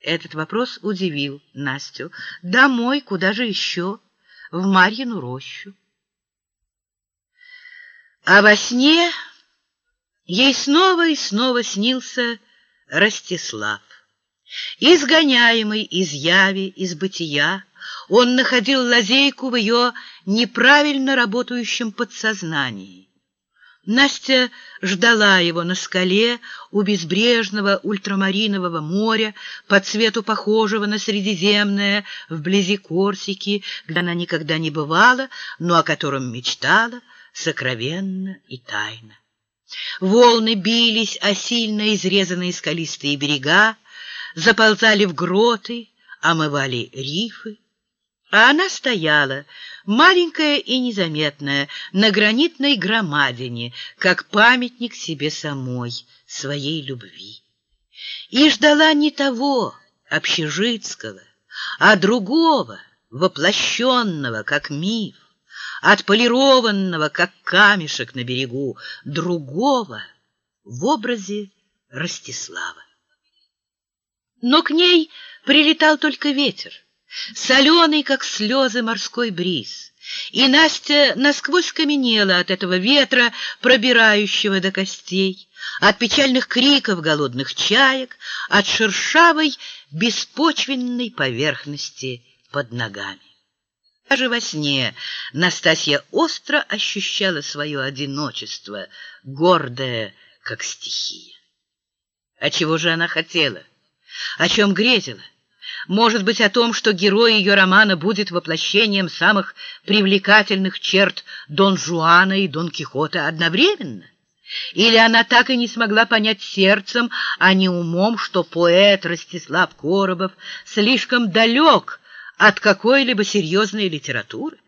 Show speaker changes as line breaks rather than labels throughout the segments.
Этот вопрос удивил Настю. Домой, куда же еще? В Марьину рощу. А во сне ей снова и снова снился Ростислав. Изгоняемый из яви, из бытия, он находил лазейку в ее неправильно работающем подсознании. Настя ждала его на скале у безбрежного ультрамаринового моря, по цвету похожего на Средиземное, вблизи Корсики, где она никогда не бывала, но о котором мечтала сокровенно и тайно. Волны бились о сильно изрезанные скалистые берега, заползали в гроты, омывали рифы, а она стояла, маленькая и незаметная, на гранитной громадине, как памятник себе самой, своей любви. И ждала не того, общежитского, а другого, воплощенного, как миф, отполированного, как камешек на берегу, другого в образе Ростислава. Но к ней прилетал только ветер соленый, как слезы, морской бриз. И Настя насквозь каменела от этого ветра, пробирающего до костей, от печальных криков голодных чаек, от шершавой, беспочвенной поверхности под ногами. Даже во сне Настасья остро ощущала свое одиночество, гордое, как стихия. А чего же она хотела? О чем грезила? Может быть, о том, что герой ее романа будет воплощением самых привлекательных черт Дон Жуана и Дон Кихота одновременно? Или она так и не смогла понять сердцем, а не умом, что поэт Ростислав Коробов слишком далек от какой-либо серьезной литературы?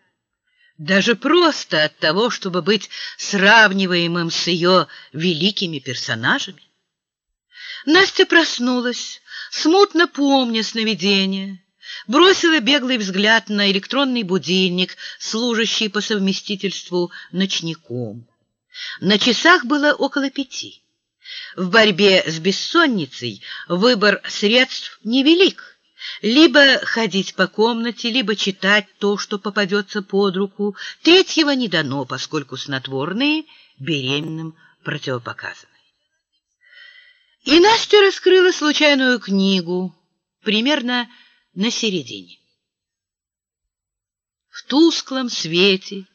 Даже просто от того, чтобы быть сравниваемым с ее великими персонажами? Настя проснулась, смутно помня сновидение, бросила беглый взгляд на электронный будильник, служащий по совместительству ночником. На часах было около пяти. В борьбе с бессонницей выбор средств невелик. Либо ходить по комнате, либо читать то, что попадется под руку. Третьего не дано, поскольку снотворные беременным противопоказаны. И Настя раскрыла случайную книгу, примерно на середине. В тусклом свете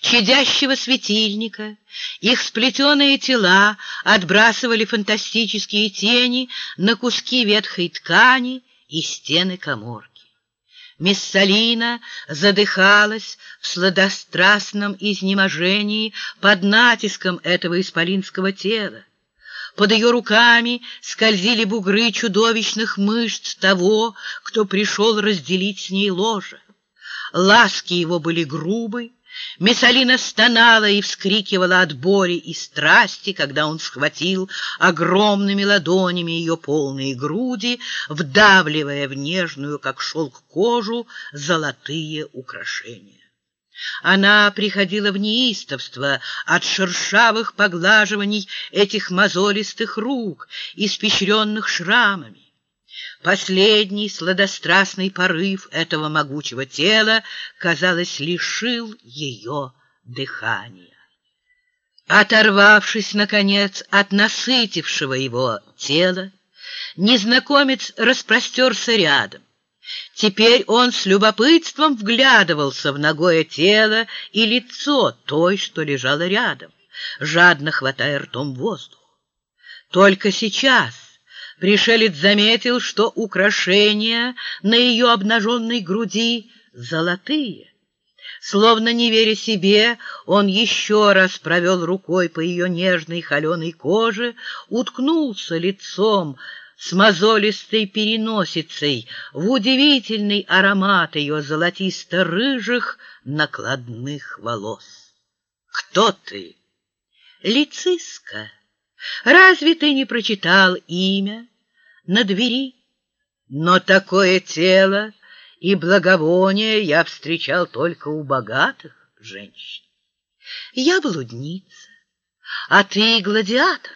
чадящего светильника их сплетенные тела отбрасывали фантастические тени на куски ветхой ткани и стены коморки. Миссалина задыхалась в сладострастном изнеможении под натиском этого исполинского тела. Под ее руками скользили бугры чудовищных мышц того, кто пришел разделить с ней ложе. Ласки его были грубы, Мессалина стонала и вскрикивала от боли и страсти, когда он схватил огромными ладонями ее полные груди, вдавливая в нежную, как шелк, кожу золотые украшения. Она приходила в неистовство от шершавых поглаживаний этих мозолистых рук, испещренных шрамами. Последний сладострастный порыв этого могучего тела, казалось, лишил ее дыхания. Оторвавшись, наконец, от насытившего его тела, незнакомец распростерся рядом. Теперь он с любопытством вглядывался в ногое тело и лицо той, что лежало рядом, жадно хватая ртом воздух. Только сейчас пришелец заметил, что украшения на ее обнаженной груди золотые. Словно не веря себе, он еще раз провел рукой по ее нежной холеной коже, уткнулся лицом с мозолистой переносицей, в удивительный аромат ее золотисто-рыжих накладных волос. «Кто ты?» «Лициска. Разве ты не прочитал имя на двери? Но такое тело и благовоние я встречал только у богатых женщин. Я блудница, а ты гладиатор.